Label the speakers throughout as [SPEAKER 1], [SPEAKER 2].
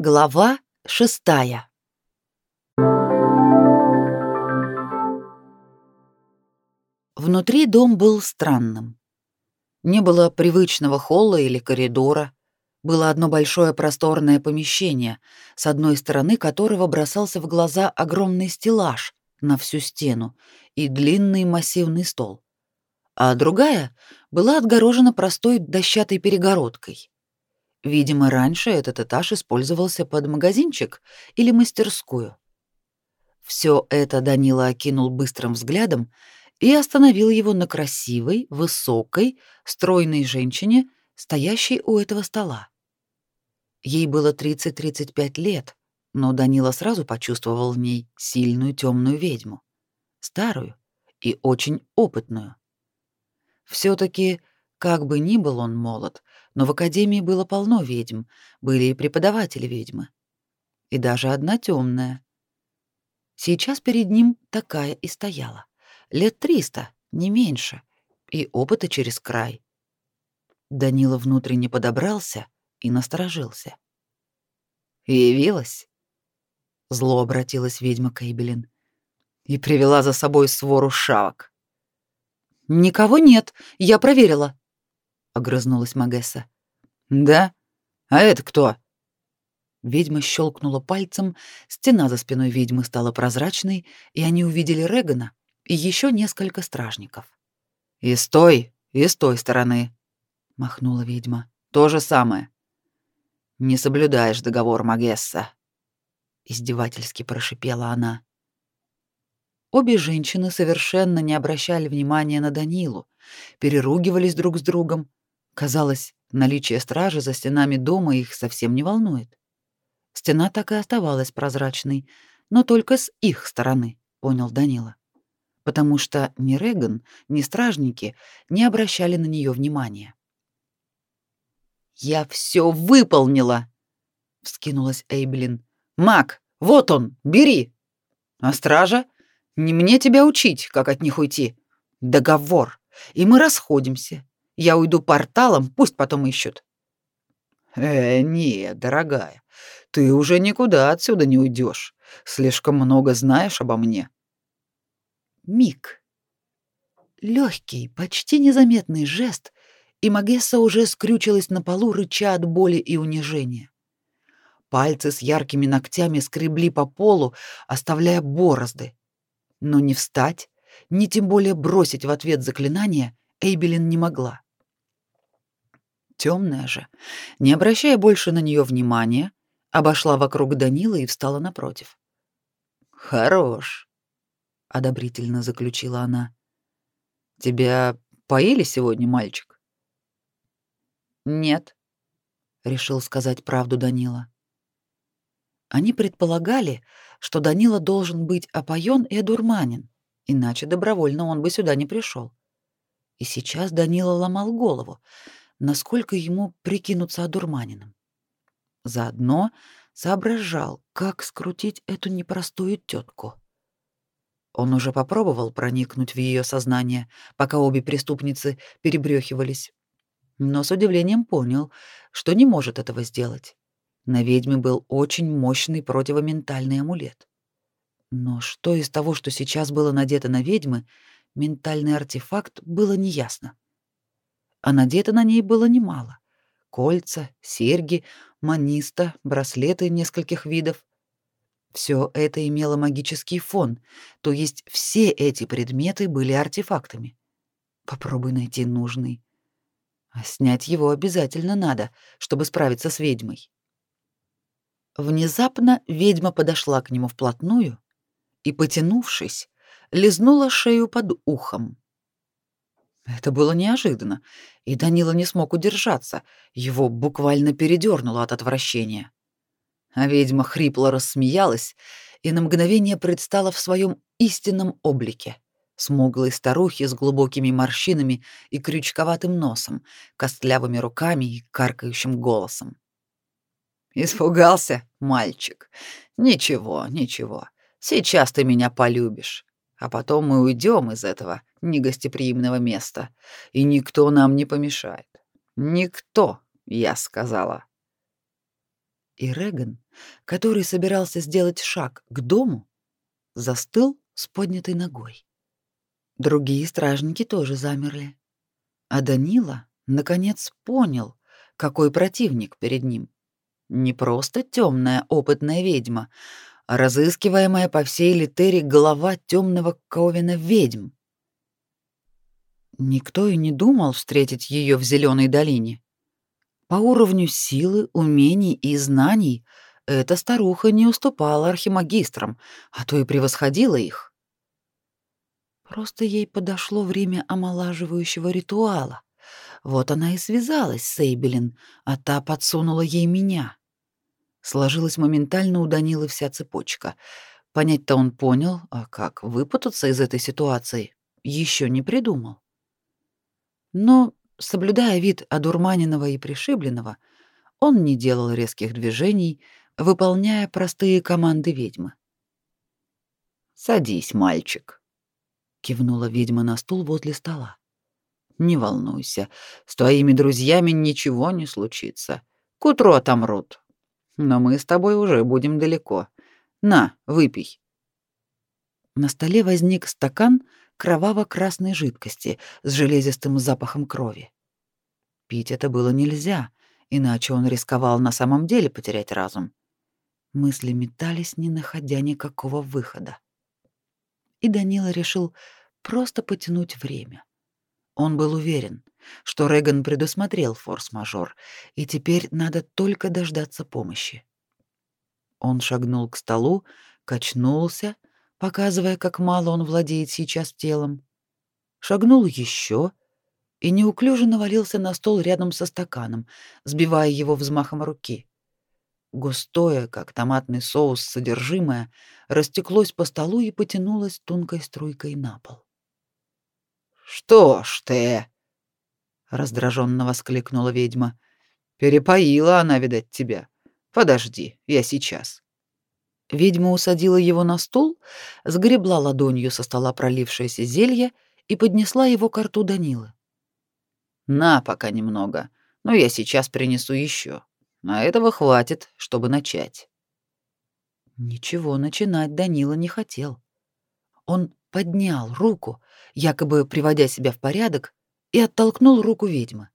[SPEAKER 1] Глава шестая. Внутри дом был странным. Не было привычного холла или коридора. Было одно большое просторное помещение, с одной стороны которого бросался в глаза огромный стеллаж на всю стену и длинный массивный стол, а другая была отгорожена простой дощатой перегородкой. Видимо, раньше этот этаж использовался под магазинчик или мастерскую. Все это Данила окинул быстрым взглядом и остановил его на красивой, высокой, стройной женщине, стоящей у этого стола. Ей было 30-35 лет, но Данила сразу почувствовал в ней сильную темную ведьму, старую и очень опытную. все таки как бы ни был он молод, но в академии было полно ведьм, были и преподаватели ведьмы. И даже одна темная. Сейчас перед ним такая и стояла. Лет триста, не меньше, и опыта через край. Данила внутренне подобрался и насторожился. «Явилась?» Зло обратилась ведьма Кейбелин и привела за собой свору шавок. «Никого нет, я проверила», огрызнулась Магесса. Да? А это кто? Ведьма щелкнула пальцем, стена за спиной ведьмы стала прозрачной, и они увидели Регана и еще несколько стражников. «И с той, и с той стороны», — махнула ведьма. «То же самое». «Не соблюдаешь договор, Магесса», — издевательски прошипела она. Обе женщины совершенно не обращали внимания на Данилу, переругивались друг с другом, Казалось, наличие стражи за стенами дома их совсем не волнует. Стена так и оставалась прозрачной, но только с их стороны, понял Данила. Потому что ни Реган, ни стражники не обращали на нее внимания. «Я все выполнила!» — вскинулась Эйблин. «Мак, вот он, бери!» «А стража? Не мне тебя учить, как от них уйти. Договор, и мы расходимся. Я уйду порталом, пусть потом ищут. Э, не, дорогая, ты уже никуда отсюда не уйдешь. Слишком много знаешь обо мне. Миг. Легкий, почти незаметный жест, и Магесса уже скрючилась на полу, рыча от боли и унижения. Пальцы с яркими ногтями скребли по полу, оставляя борозды. Но не встать, ни тем более бросить в ответ заклинание Эйбелин не могла. Темная же, не обращая больше на нее внимания, обошла вокруг Данила и встала напротив. «Хорош», — одобрительно заключила она. «Тебя поили сегодня, мальчик?» «Нет», — решил сказать правду Данила. Они предполагали, что Данила должен быть опоен и одурманен, иначе добровольно он бы сюда не пришел. И сейчас Данила ломал голову, насколько ему прикинуться одурманенным. Заодно соображал, как скрутить эту непростую тетку. Он уже попробовал проникнуть в ее сознание, пока обе преступницы перебрёхивались, но с удивлением понял, что не может этого сделать. На ведьме был очень мощный противоментальный амулет. Но что из того, что сейчас было надето на ведьмы, ментальный артефакт, было неясно а надето на ней было немало. Кольца, серьги, маниста, браслеты нескольких видов. Все это имело магический фон, то есть все эти предметы были артефактами. Попробуй найти нужный. А снять его обязательно надо, чтобы справиться с ведьмой. Внезапно ведьма подошла к нему вплотную и, потянувшись, лизнула шею под ухом. Это было неожиданно, и Данила не смог удержаться, его буквально передернуло от отвращения. А ведьма хрипло рассмеялась и на мгновение предстала в своем истинном облике — смуглой старухи с глубокими морщинами и крючковатым носом, костлявыми руками и каркающим голосом. «Испугался, мальчик? Ничего, ничего. Сейчас ты меня полюбишь, а потом мы уйдем из этого негостеприимного места, и никто нам не помешает. Никто, я сказала. И Реган, который собирался сделать шаг к дому, застыл с поднятой ногой. Другие стражники тоже замерли. А Данила наконец понял, какой противник перед ним. Не просто темная опытная ведьма, а разыскиваемая по всей Литере голова темного ковена ведьм. Никто и не думал встретить ее в Зеленой долине. По уровню силы, умений и знаний эта старуха не уступала архимагистрам, а то и превосходила их. Просто ей подошло время омолаживающего ритуала. Вот она и связалась с Эйбелин, а та подсунула ей меня. Сложилась моментально у Данилы вся цепочка. Понять-то он понял, а как выпутаться из этой ситуации, еще не придумал. Но Соблюдая вид одурманенного и пришибленного, он не делал резких движений, выполняя простые команды ведьмы. «Садись, мальчик», — кивнула ведьма на стул возле стола. «Не волнуйся, с твоими друзьями ничего не случится. К утру отомрут. Но мы с тобой уже будем далеко. На, выпей». На столе возник стакан кроваво-красной жидкости с железистым запахом крови. Пить это было нельзя, иначе он рисковал на самом деле потерять разум. Мысли метались, не находя никакого выхода. И Данила решил просто потянуть время. Он был уверен, что Реган предусмотрел форс-мажор, и теперь надо только дождаться помощи. Он шагнул к столу, качнулся, показывая, как мало он владеет сейчас телом. Шагнул еще и неуклюже навалился на стол рядом со стаканом, сбивая его взмахом руки. Густое, как томатный соус, содержимое растеклось по столу и потянулось тонкой струйкой на пол. «Что ж ты?» — раздраженно воскликнула ведьма. «Перепоила она, видать, тебя. Подожди, я сейчас». Ведьма усадила его на стул, сгребла ладонью со стола пролившееся зелье и поднесла его к рту Данилы. «На пока немного, но я сейчас принесу еще. А этого хватит, чтобы начать». Ничего начинать Данила не хотел. Он поднял руку, якобы приводя себя в порядок, и оттолкнул руку ведьмы.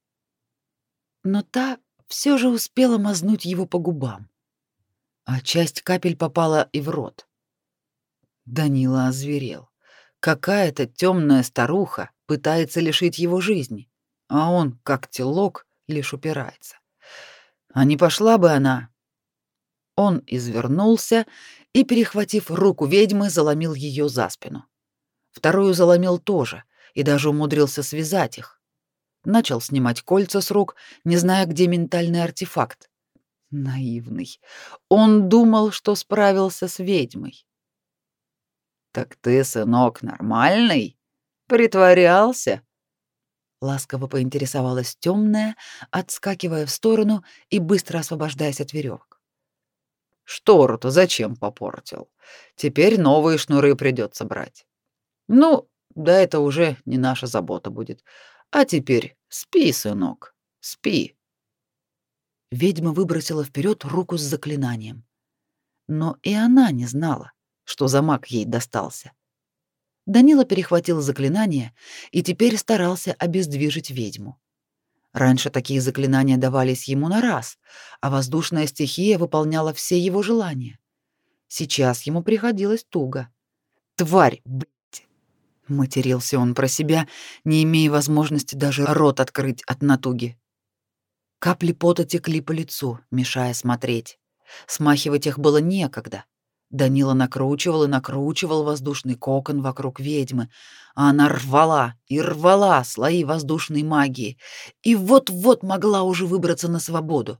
[SPEAKER 1] Но та все же успела мазнуть его по губам а часть капель попала и в рот. Данила озверел. Какая-то темная старуха пытается лишить его жизни, а он, как телок, лишь упирается. А не пошла бы она. Он извернулся и, перехватив руку ведьмы, заломил ее за спину. Вторую заломил тоже и даже умудрился связать их. Начал снимать кольца с рук, не зная, где ментальный артефакт. Наивный. Он думал, что справился с ведьмой. Так ты, сынок, нормальный? Притворялся? Ласково поинтересовалась темная, отскакивая в сторону и быстро освобождаясь от веревок. Штору-то зачем попортил? Теперь новые шнуры придется брать. Ну, да это уже не наша забота будет. А теперь спи, сынок, спи. Ведьма выбросила вперед руку с заклинанием. Но и она не знала, что за маг ей достался. Данила перехватил заклинание и теперь старался обездвижить ведьму. Раньше такие заклинания давались ему на раз, а воздушная стихия выполняла все его желания. Сейчас ему приходилось туго. «Тварь, блядь!» — матерился он про себя, не имея возможности даже рот открыть от натуги. Капли пота текли по лицу, мешая смотреть. Смахивать их было некогда. Данила накручивал и накручивал воздушный кокон вокруг ведьмы, а она рвала и рвала слои воздушной магии, и вот-вот могла уже выбраться на свободу.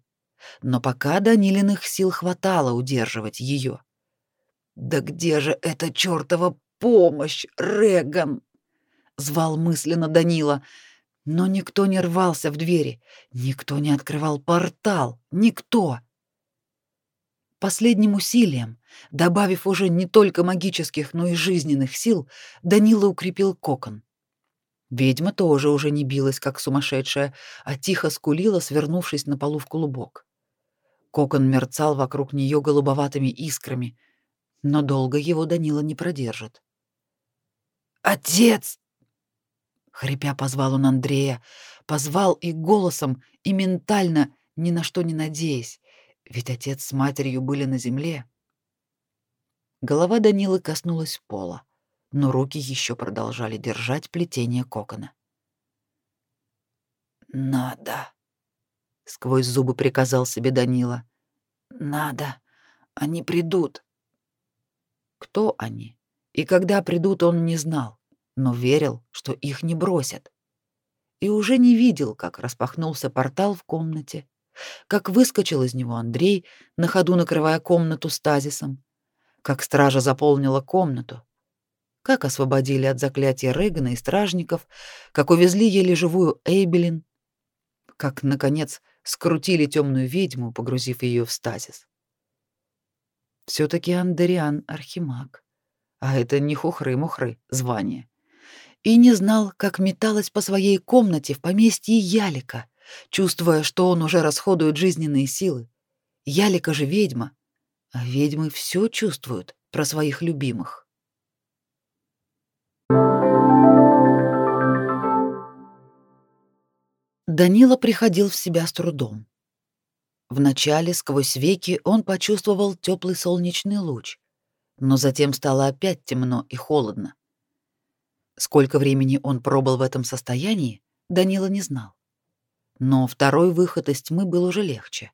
[SPEAKER 1] Но пока Данилиных сил хватало удерживать ее. «Да где же эта чертова помощь, Реган?» — звал мысленно Данила — но никто не рвался в двери, никто не открывал портал, никто. Последним усилием, добавив уже не только магических, но и жизненных сил, Данила укрепил кокон. Ведьма тоже уже не билась, как сумасшедшая, а тихо скулила, свернувшись на полу в клубок. Кокон мерцал вокруг нее голубоватыми искрами, но долго его Данила не продержит. «Отец!» Хрипя позвал он Андрея, позвал и голосом, и ментально, ни на что не надеясь, ведь отец с матерью были на земле. Голова Данилы коснулась пола, но руки еще продолжали держать плетение кокона. «Надо!» — сквозь зубы приказал себе Данила. «Надо! Они придут!» Кто они и когда придут, он не знал но верил, что их не бросят. И уже не видел, как распахнулся портал в комнате, как выскочил из него Андрей, на ходу накрывая комнату стазисом, как стража заполнила комнату, как освободили от заклятия Регана и стражников, как увезли еле живую Эйбелин, как, наконец, скрутили темную ведьму, погрузив ее в стазис. Все-таки Андериан — архимаг, а это не хухры-мухры звание и не знал, как металась по своей комнате в поместье Ялика, чувствуя, что он уже расходует жизненные силы. Ялика же ведьма, а ведьмы все чувствуют про своих любимых. Данила приходил в себя с трудом. Вначале сквозь веки он почувствовал теплый солнечный луч, но затем стало опять темно и холодно. Сколько времени он пробыл в этом состоянии, Данила не знал. Но второй выход из тьмы был уже легче.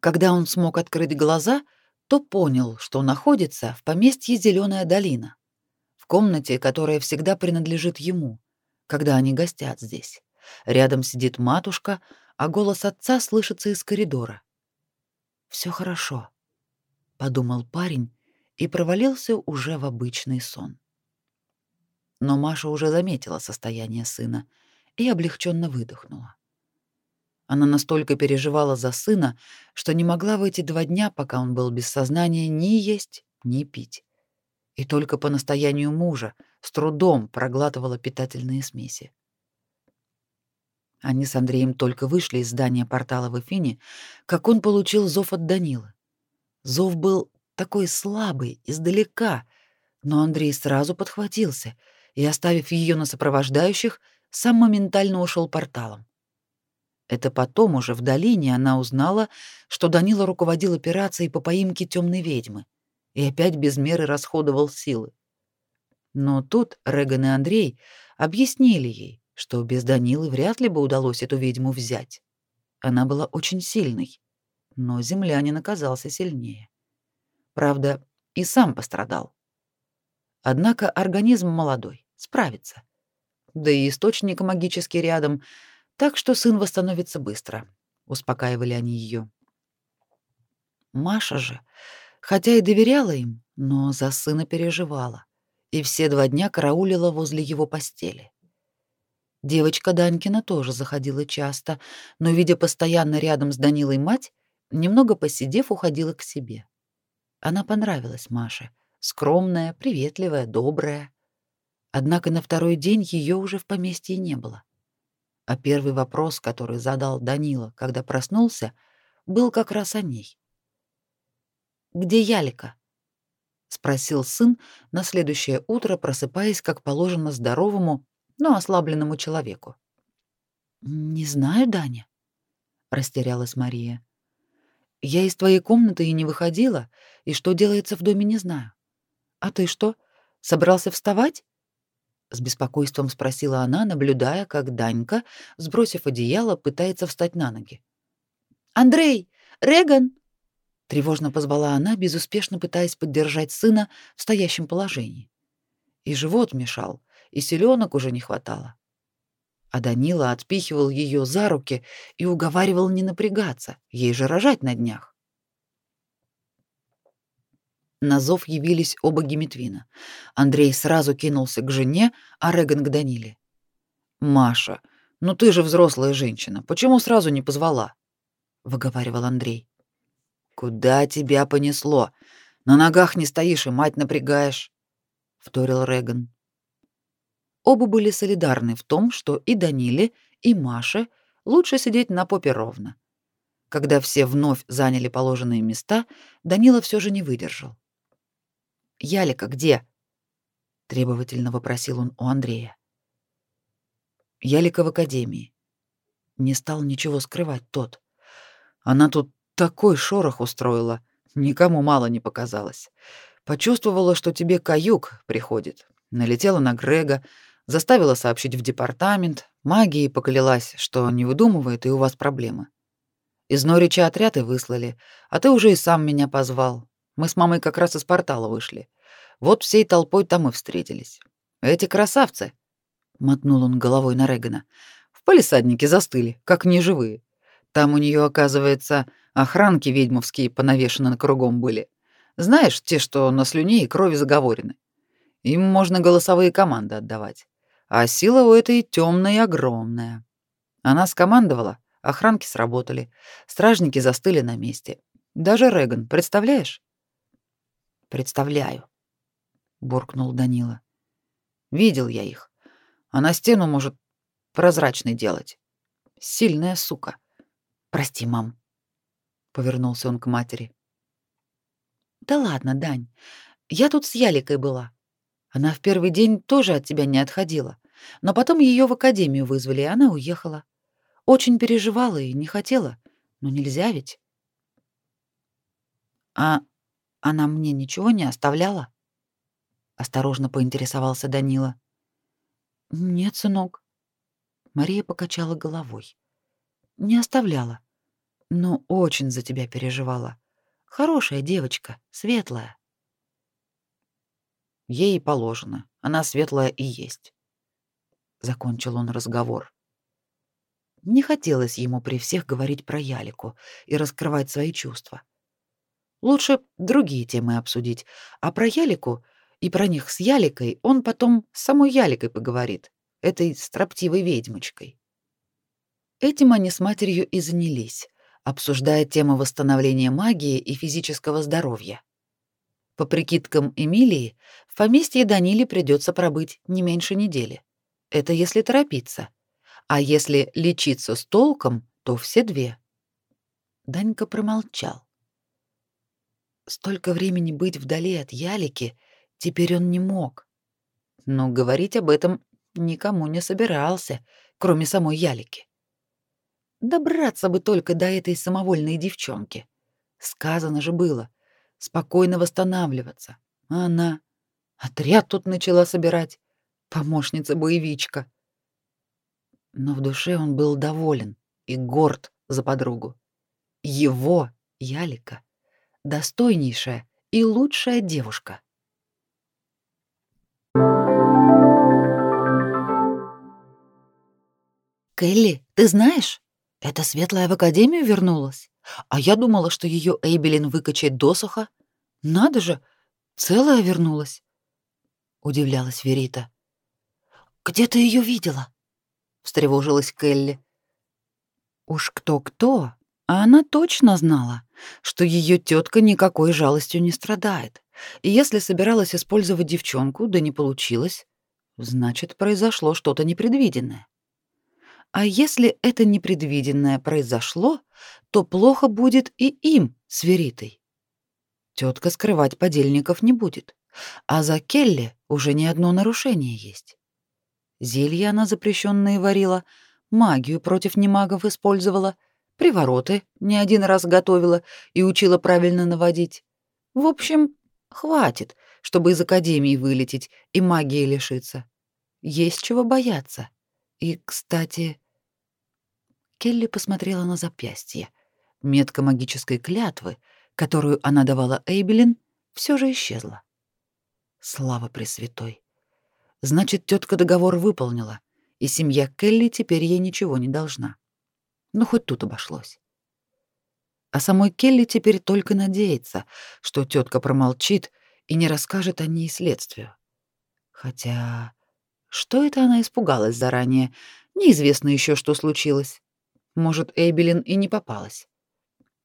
[SPEAKER 1] Когда он смог открыть глаза, то понял, что находится в поместье Зеленая долина, в комнате, которая всегда принадлежит ему, когда они гостят здесь. Рядом сидит матушка, а голос отца слышится из коридора. Все хорошо, подумал парень и провалился уже в обычный сон но Маша уже заметила состояние сына и облегченно выдохнула. Она настолько переживала за сына, что не могла в эти два дня, пока он был без сознания, ни есть, ни пить. И только по настоянию мужа с трудом проглатывала питательные смеси. Они с Андреем только вышли из здания портала в Эфине, как он получил зов от Данилы. Зов был такой слабый, издалека, но Андрей сразу подхватился — и, оставив ее на сопровождающих, сам моментально ушел порталом. Это потом уже в долине она узнала, что Данила руководил операцией по поимке темной ведьмы и опять без меры расходовал силы. Но тут Реган и Андрей объяснили ей, что без Данилы вряд ли бы удалось эту ведьму взять. Она была очень сильной, но землянин оказался сильнее. Правда, и сам пострадал. Однако организм молодой, справится. Да и источник магический рядом, так что сын восстановится быстро, успокаивали они ее. Маша же, хотя и доверяла им, но за сына переживала и все два дня караулила возле его постели. Девочка Данькина тоже заходила часто, но, видя постоянно рядом с Данилой мать, немного посидев, уходила к себе. Она понравилась Маше — скромная, приветливая, добрая. Однако на второй день ее уже в поместье не было. А первый вопрос, который задал Данила, когда проснулся, был как раз о ней. «Где Ялика?» — спросил сын на следующее утро, просыпаясь, как положено, здоровому, но ослабленному человеку. «Не знаю, Даня», — растерялась Мария. «Я из твоей комнаты и не выходила, и что делается в доме, не знаю. «А ты что, собрался вставать?» С беспокойством спросила она, наблюдая, как Данька, сбросив одеяло, пытается встать на ноги. «Андрей! Реган!» Тревожно позвала она, безуспешно пытаясь поддержать сына в стоящем положении. И живот мешал, и селенок уже не хватало. А Данила отпихивал ее за руки и уговаривал не напрягаться, ей же рожать на днях. На зов явились оба Геметвина. Андрей сразу кинулся к жене, а Реган к Даниле. «Маша, ну ты же взрослая женщина, почему сразу не позвала?» — выговаривал Андрей. «Куда тебя понесло? На ногах не стоишь и мать напрягаешь», — вторил Реган. Оба были солидарны в том, что и Даниле, и Маше лучше сидеть на попе ровно. Когда все вновь заняли положенные места, Данила все же не выдержал. «Ялика где?» — требовательно вопросил он у Андрея. «Ялика в академии». Не стал ничего скрывать тот. Она тут такой шорох устроила, никому мало не показалось. Почувствовала, что тебе каюк приходит. Налетела на Грега, заставила сообщить в департамент, магией поклялась, что не выдумывает и у вас проблемы. Из Норича отряд и выслали, а ты уже и сам меня позвал. Мы с мамой как раз из портала вышли. Вот всей толпой там и встретились. Эти красавцы, мотнул он головой на Регана, в палисаднике застыли, как неживые. Там у нее, оказывается, охранки ведьмовские понавешены на кругом были. Знаешь, те, что на слюне и крови заговорены. Им можно голосовые команды отдавать. А сила у этой темной огромная. Она скомандовала, охранки сработали, стражники застыли на месте. Даже Реган, представляешь? Представляю, буркнул Данила. Видел я их. Она стену может прозрачной делать. Сильная сука. Прости, мам. Повернулся он к матери. Да ладно, Дань. Я тут с Яликой была. Она в первый день тоже от тебя не отходила, но потом ее в академию вызвали, и она уехала. Очень переживала и не хотела, но нельзя ведь. А она мне ничего не оставляла? Осторожно поинтересовался Данила. Нет, сынок. Мария покачала головой. Не оставляла, но очень за тебя переживала. Хорошая девочка, светлая. Ей положено, она светлая и есть. Закончил он разговор. Не хотелось ему при всех говорить про Ялику и раскрывать свои чувства. Лучше другие темы обсудить, а про Ялику и про них с Яликой он потом с самой Яликой поговорит, этой строптивой ведьмочкой. Этим они с матерью и занялись обсуждая тему восстановления магии и физического здоровья. По прикидкам Эмилии, в поместье Даниле придется пробыть не меньше недели. Это если торопиться. А если лечиться с толком, то все две. Данька промолчал. Столько времени быть вдали от Ялики теперь он не мог. Но говорить об этом никому не собирался, кроме самой Ялики. Добраться бы только до этой самовольной девчонки. Сказано же было, спокойно восстанавливаться. А она отряд тут начала собирать, помощница-боевичка. Но в душе он был доволен и горд за подругу. Его, Ялика, достойнейшая и лучшая девушка. «Келли, ты знаешь?» Это Светлая в академию вернулась? А я думала, что ее Эйбелин выкачает досуха. Надо же, целая вернулась. Удивлялась Верита. Где ты ее видела? встревожилась Келли. Уж кто-кто, а она точно знала, что ее тетка никакой жалостью не страдает. И если собиралась использовать девчонку, да не получилось, значит, произошло что-то непредвиденное. А если это непредвиденное произошло, то плохо будет и им с Веритой. Тетка скрывать подельников не будет, а за Келли уже не одно нарушение есть. Зелья она запрещенные варила, магию против немагов использовала, привороты не один раз готовила и учила правильно наводить. В общем, хватит, чтобы из академии вылететь и магии лишиться. Есть чего бояться. И, кстати, Келли посмотрела на запястье. Метка магической клятвы, которую она давала Эйбелин, все же исчезла. Слава Пресвятой. Значит, тетка договор выполнила, и семья Келли теперь ей ничего не должна. Ну, хоть тут обошлось. А самой Келли теперь только надеется, что тетка промолчит и не расскажет о ней следствию. Хотя, что это она испугалась заранее? Неизвестно еще, что случилось. Может, Эйбелин и не попалась.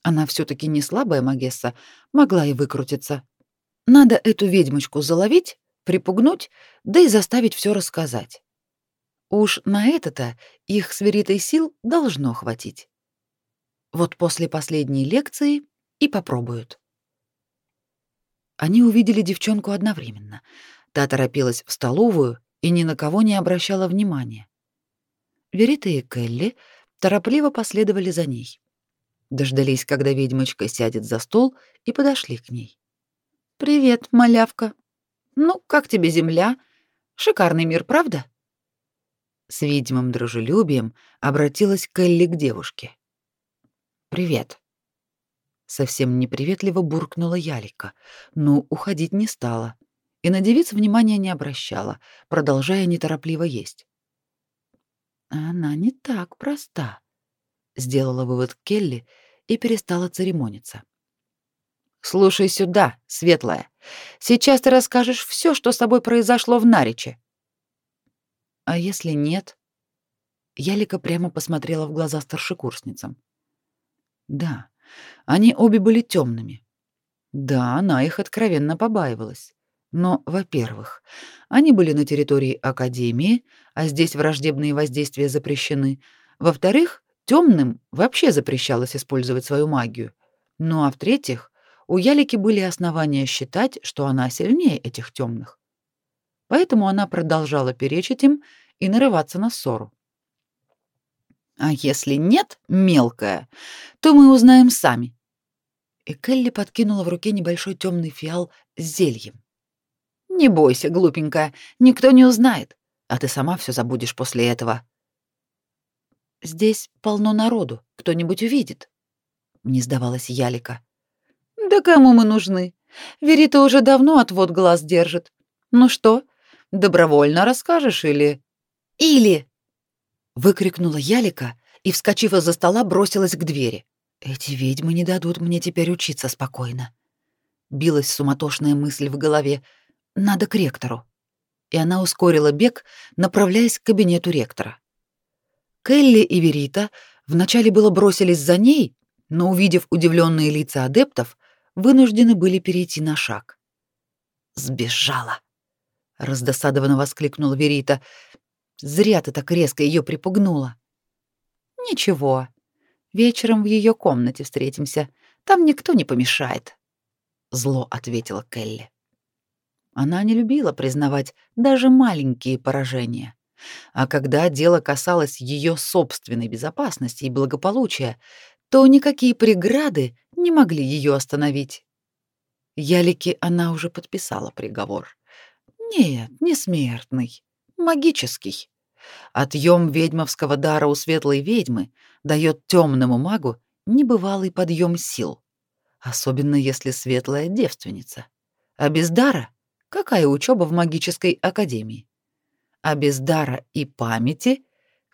[SPEAKER 1] Она все таки не слабая магесса, могла и выкрутиться. Надо эту ведьмочку заловить, припугнуть, да и заставить все рассказать. Уж на это-то их свиритой сил должно хватить. Вот после последней лекции и попробуют. Они увидели девчонку одновременно. Та торопилась в столовую и ни на кого не обращала внимания. Верита и Келли торопливо последовали за ней. Дождались, когда ведьмочка сядет за стол, и подошли к ней. «Привет, малявка. Ну, как тебе земля? Шикарный мир, правда?» С видимым дружелюбием обратилась Келли к девушке. «Привет». Совсем неприветливо буркнула Ялика, но уходить не стала и на девиц внимания не обращала, продолжая неторопливо есть. «Она не так проста», — сделала вывод Келли и перестала церемониться. «Слушай сюда, Светлая. Сейчас ты расскажешь все, что с тобой произошло в Нариче». «А если нет?» Ялика прямо посмотрела в глаза старшекурсницам. Да, они обе были темными. Да, она их откровенно побаивалась. Но, во-первых, они были на территории академии, а здесь враждебные воздействия запрещены. Во-вторых, темным вообще запрещалось использовать свою магию. Ну а в-третьих, у Ялики были основания считать, что она сильнее этих темных. Поэтому она продолжала перечить им и нарываться на ссору. А если нет, мелкая, то мы узнаем сами. И Келли подкинула в руке небольшой темный фиал с зельем. Не бойся, глупенькая, никто не узнает, а ты сама все забудешь после этого. Здесь полно народу, кто-нибудь увидит. Не сдавалась Ялика. Да кому мы нужны? Верита уже давно отвод глаз держит. Ну что, добровольно расскажешь или... Или выкрикнула Ялика и, вскочив из-за стола, бросилась к двери. Эти ведьмы не дадут мне теперь учиться спокойно. Билась суматошная мысль в голове. Надо к ректору. И она ускорила бег, направляясь к кабинету ректора. Келли и Верита вначале было бросились за ней, но, увидев удивленные лица адептов, вынуждены были перейти на шаг. «Сбежала!» — раздосадованно воскликнула Верита. Зря ты так резко ее припугнула. Ничего. Вечером в ее комнате встретимся. Там никто не помешает, зло ответила Келли. Она не любила признавать даже маленькие поражения. А когда дело касалось ее собственной безопасности и благополучия, то никакие преграды не могли ее остановить. Ялике она уже подписала приговор. Нет, не смертный магический. Отъем ведьмовского дара у светлой ведьмы дает темному магу небывалый подъем сил, особенно если светлая девственница. А без дара какая учеба в магической академии? А без дара и памяти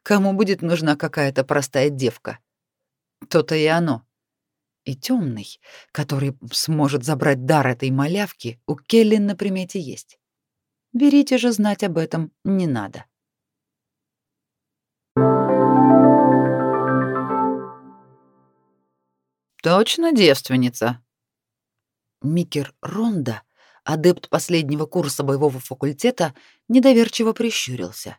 [SPEAKER 1] кому будет нужна какая-то простая девка? То-то и оно. И темный, который сможет забрать дар этой малявки, у Келли на примете есть. Верите же знать об этом не надо. Точно девственница. Микер Ронда, адепт последнего курса боевого факультета, недоверчиво прищурился.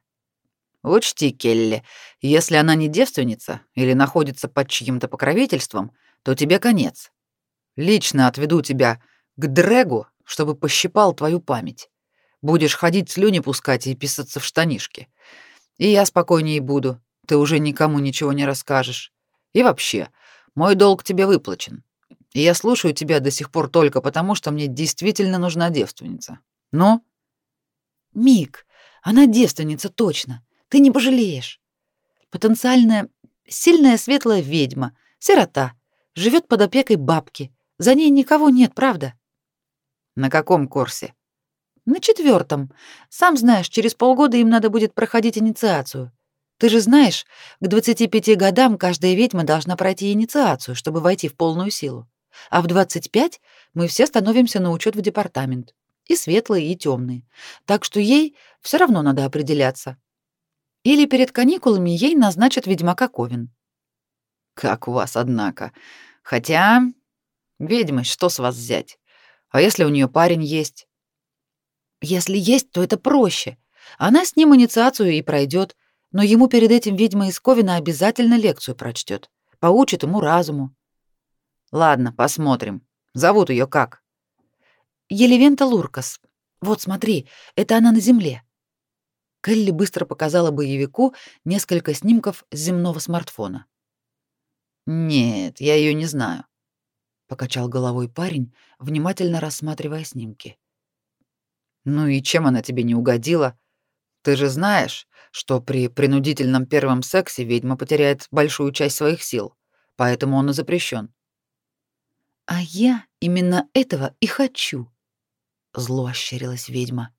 [SPEAKER 1] Учти, Келли, если она не девственница или находится под чьим-то покровительством, то тебе конец. Лично отведу тебя к Дрегу, чтобы пощипал твою память. Будешь ходить слюни пускать и писаться в штанишки. И я спокойнее буду. Ты уже никому ничего не расскажешь. И вообще, мой долг тебе выплачен. И я слушаю тебя до сих пор только потому, что мне действительно нужна девственница. Ну? Мик, она девственница точно. Ты не пожалеешь. Потенциальная сильная светлая ведьма, сирота, живет под опекой бабки. За ней никого нет, правда? На каком курсе? На четвертом. Сам знаешь, через полгода им надо будет проходить инициацию. Ты же знаешь, к 25 годам каждая ведьма должна пройти инициацию, чтобы войти в полную силу. А в 25 мы все становимся на учет в департамент. И светлые, и темные. Так что ей все равно надо определяться. Или перед каникулами ей назначат ведьмака Ковен. Как у вас, однако. Хотя, ведьмы, что с вас взять? А если у нее парень есть? Если есть, то это проще. Она с ним инициацию и пройдет, но ему перед этим ведьма из Ковина обязательно лекцию прочтет. поучит ему разуму. Ладно, посмотрим. Зовут ее как? Елевента Луркас. Вот смотри, это она на земле. Келли быстро показала боевику несколько снимков с земного смартфона. Нет, я ее не знаю, покачал головой парень, внимательно рассматривая снимки. Ну и чем она тебе не угодила? Ты же знаешь, что при принудительном первом сексе ведьма потеряет большую часть своих сил, поэтому он и запрещен. А я именно этого и хочу, зло ощерилась ведьма.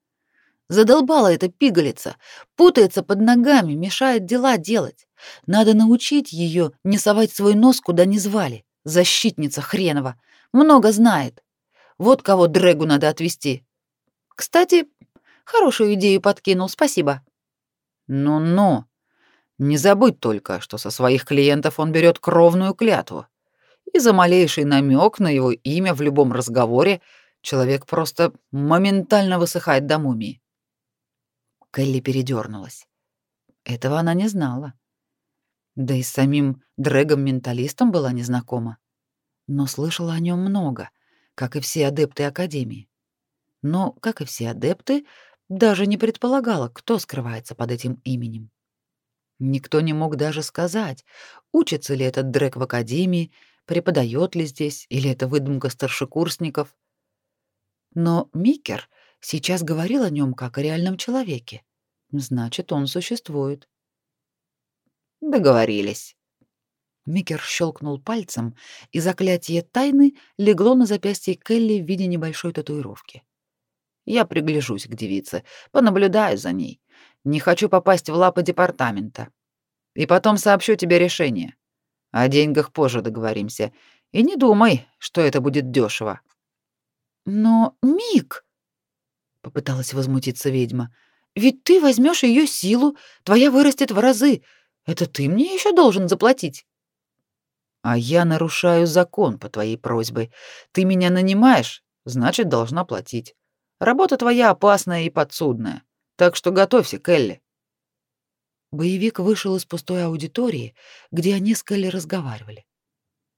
[SPEAKER 1] Задолбала эта пигалица, путается под ногами, мешает дела делать. Надо научить ее не совать свой нос куда не звали. Защитница хренова, много знает. Вот кого Дрэгу надо отвезти. Кстати, хорошую идею подкинул, спасибо. Ну-ну. Не забудь только, что со своих клиентов он берет кровную клятву. И за малейший намек на его имя в любом разговоре человек просто моментально высыхает до мумии. Келли передернулась. Этого она не знала. Да и с самим Дрэгом-менталистом была незнакома. Но слышала о нем много, как и все адепты Академии но, как и все адепты, даже не предполагала, кто скрывается под этим именем. Никто не мог даже сказать, учится ли этот Дрек в академии, преподает ли здесь, или это выдумка старшекурсников. Но Микер сейчас говорил о нем как о реальном человеке. Значит, он существует. Договорились. Микер щелкнул пальцем, и заклятие тайны легло на запястье Келли в виде небольшой татуировки. Я пригляжусь к девице, понаблюдаю за ней. Не хочу попасть в лапы департамента. И потом сообщу тебе решение. О деньгах позже договоримся. И не думай, что это будет дешево. Но, Мик, попыталась возмутиться ведьма. Ведь ты возьмешь ее силу, твоя вырастет в разы. Это ты мне еще должен заплатить. А я нарушаю закон по твоей просьбе. Ты меня нанимаешь, значит, должна платить. Работа твоя опасная и подсудная, так что готовься, Келли. Боевик вышел из пустой аудитории, где они с Келли разговаривали.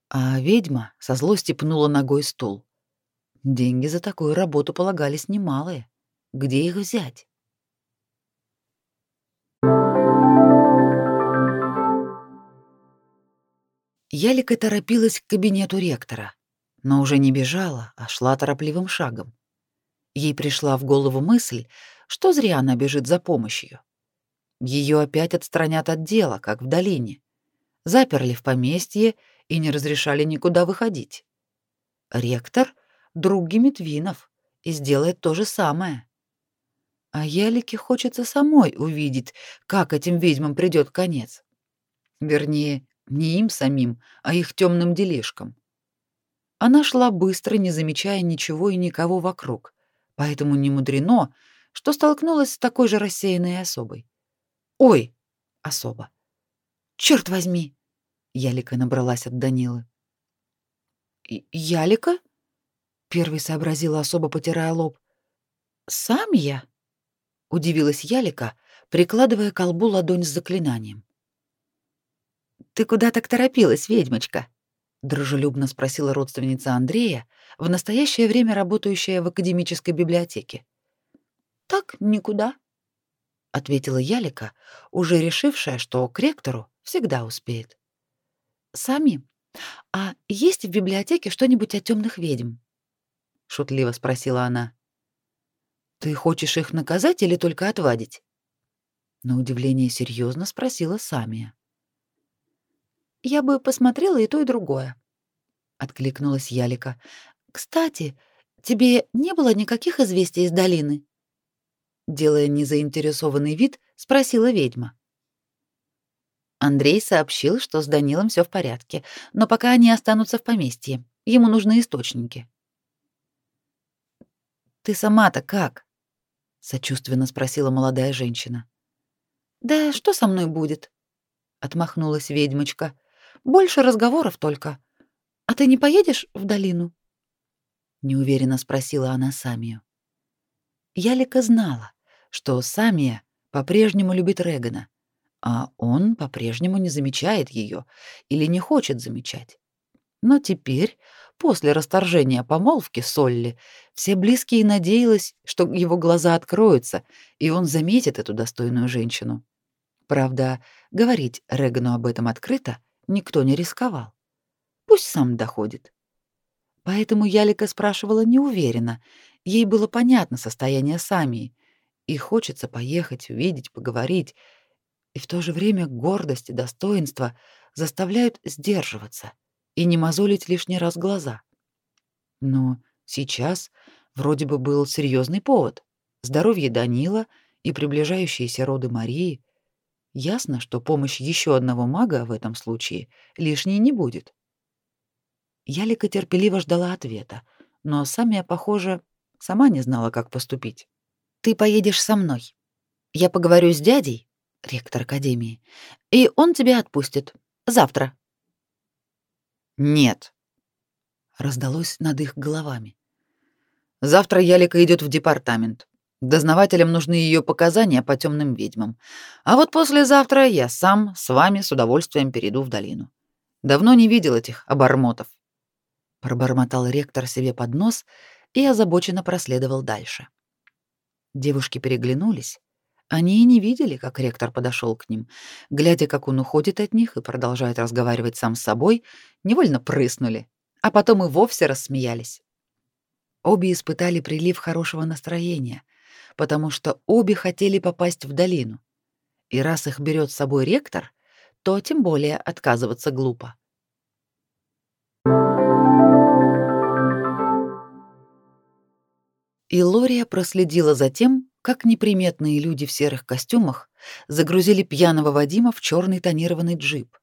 [SPEAKER 1] А ведьма со злости пнула ногой стул. Деньги за такую работу полагались немалые. Где их взять? Ялика торопилась к кабинету ректора, но уже не бежала, а шла торопливым шагом. Ей пришла в голову мысль, что зря она бежит за помощью. Ее опять отстранят от дела, как в долине. Заперли в поместье и не разрешали никуда выходить. Ректор — друг Геметвинов и сделает то же самое. А Ялике хочется самой увидеть, как этим ведьмам придет конец. Вернее, не им самим, а их темным делишкам. Она шла быстро, не замечая ничего и никого вокруг. Поэтому не мудрено, что столкнулась с такой же рассеянной особой. Ой, особа. Черт возьми. Ялика набралась от Данилы. Ялика? Первый сообразила особо, потирая лоб. Сам я? удивилась Ялика, прикладывая к колбу ладонь с заклинанием. Ты куда так торопилась, ведьмочка? дружелюбно спросила родственница Андрея, в настоящее время работающая в академической библиотеке. Так никуда, ответила Ялика, уже решившая, что к ректору всегда успеет. Сами. А есть в библиотеке что-нибудь о темных ведьм? шутливо спросила она. Ты хочешь их наказать или только отвадить? На удивление серьезно спросила Самия. Я бы посмотрела и то, и другое, откликнулась Ялика. Кстати, тебе не было никаких известий из долины? Делая незаинтересованный вид, спросила ведьма. Андрей сообщил, что с Данилом все в порядке, но пока они останутся в поместье. Ему нужны источники. Ты сама-то как? сочувственно спросила молодая женщина. Да что со мной будет? отмахнулась ведьмочка. Больше разговоров только. А ты не поедешь в долину? неуверенно спросила она Самию. Ялика знала, что Самия по-прежнему любит Регана, А он по-прежнему не замечает ее или не хочет замечать. Но теперь, после расторжения помолвки с Олли, все близкие надеялись, что его глаза откроются, и он заметит эту достойную женщину. Правда, говорить Регану об этом открыто никто не рисковал. Пусть сам доходит. Поэтому Ялика спрашивала неуверенно. Ей было понятно состояние Самии, и хочется поехать, увидеть, поговорить, и в то же время гордость и достоинство заставляют сдерживаться и не мозолить лишний раз глаза. Но сейчас вроде бы был серьезный повод — здоровье Данила и приближающиеся роды Марии. Ясно, что помощь еще одного мага в этом случае лишней не будет. Ялика терпеливо ждала ответа, но Самия, похоже, сама не знала, как поступить. «Ты поедешь со мной. Я поговорю с дядей, ректор Академии, и он тебя отпустит. Завтра».
[SPEAKER 2] «Нет», — раздалось над их головами. «Завтра Ялика идет в департамент. Дознавателям нужны ее показания по темным ведьмам. А вот послезавтра я сам с вами с удовольствием перейду в долину. Давно не видел этих обормотов пробормотал ректор себе под нос и озабоченно проследовал дальше. Девушки переглянулись. Они и не видели, как ректор подошел к ним. Глядя, как он уходит от них и продолжает разговаривать сам с собой, невольно прыснули, а потом и вовсе рассмеялись. Обе испытали прилив хорошего настроения, потому что обе хотели попасть в долину. И раз их берет с собой ректор, то тем более отказываться глупо. И Лория проследила за тем, как неприметные люди в серых костюмах загрузили пьяного Вадима в черный тонированный джип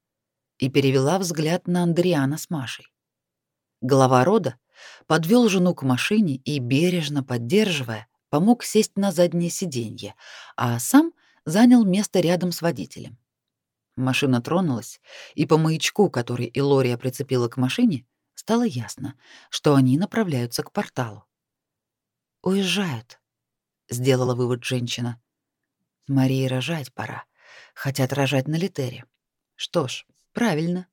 [SPEAKER 2] и перевела взгляд на Андриана с Машей. Глава рода подвел жену к машине и, бережно поддерживая, помог сесть на заднее сиденье, а сам занял место рядом с водителем. Машина тронулась, и по маячку, который Илория прицепила к машине, стало ясно, что они направляются к порталу. Уезжают, сделала вывод женщина. Марии рожать пора. Хотят рожать на Литере. Что ж, правильно.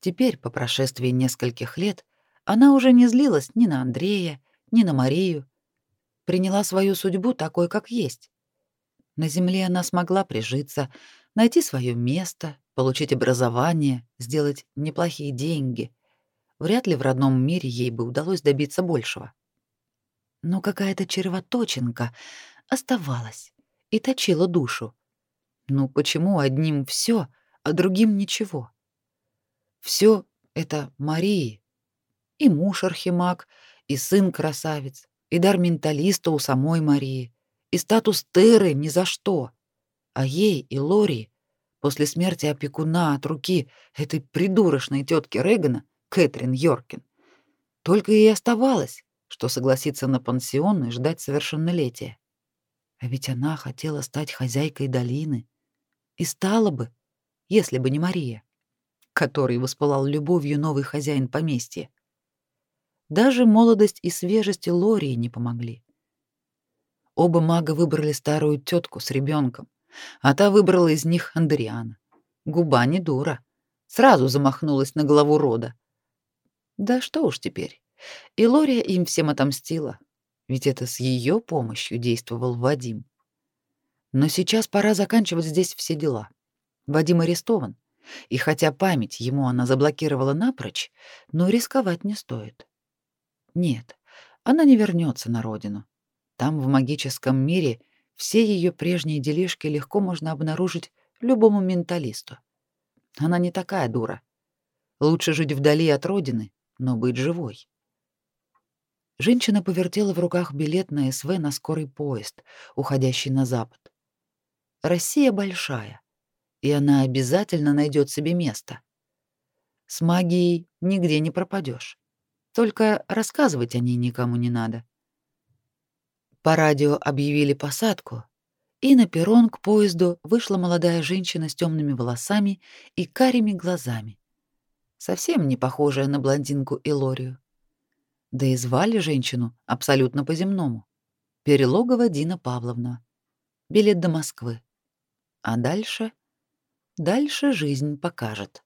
[SPEAKER 2] Теперь, по прошествии нескольких лет, она уже не злилась ни на Андрея, ни на Марию. Приняла свою судьбу такой, как есть. На земле она смогла прижиться, найти свое место, получить образование, сделать неплохие деньги. Вряд ли в родном мире ей бы удалось добиться большего но какая-то червоточинка оставалась и точила душу. Ну почему одним все, а другим ничего? Все это Марии. И муж архимаг, и сын красавец, и дар менталиста у самой Марии, и статус Теры ни за что. А ей и Лори после смерти опекуна от руки этой придурочной тетки Регана, Кэтрин Йоркин, только и оставалось что согласиться на пансион и ждать совершеннолетия. А ведь она хотела стать хозяйкой долины. И стала бы, если бы не Мария, который воспылал любовью новый хозяин поместья. Даже молодость и свежесть Лории не помогли. Оба мага выбрали старую тетку с ребенком, а та выбрала из них Андриана. Губа не дура. Сразу замахнулась на главу рода. Да что уж теперь. И Лория им всем отомстила, ведь это с ее помощью действовал Вадим. Но сейчас пора заканчивать здесь все дела. Вадим арестован, и хотя память ему она заблокировала напрочь, но рисковать не стоит. Нет, она не вернется на родину. Там, в магическом мире, все ее прежние делишки легко можно обнаружить любому менталисту. Она не такая дура. Лучше жить вдали от родины, но быть живой. Женщина повертела в руках билет на СВ на скорый поезд, уходящий на запад. Россия большая, и она обязательно найдет себе место. С магией нигде не пропадешь. Только рассказывать о ней никому не надо. По радио объявили посадку, и на перрон к поезду вышла молодая женщина с темными волосами и карими глазами, совсем не похожая на блондинку Илорию. Да и звали женщину абсолютно по-земному. Перелогова Дина Павловна. Билет до Москвы.
[SPEAKER 1] А дальше... Дальше жизнь покажет.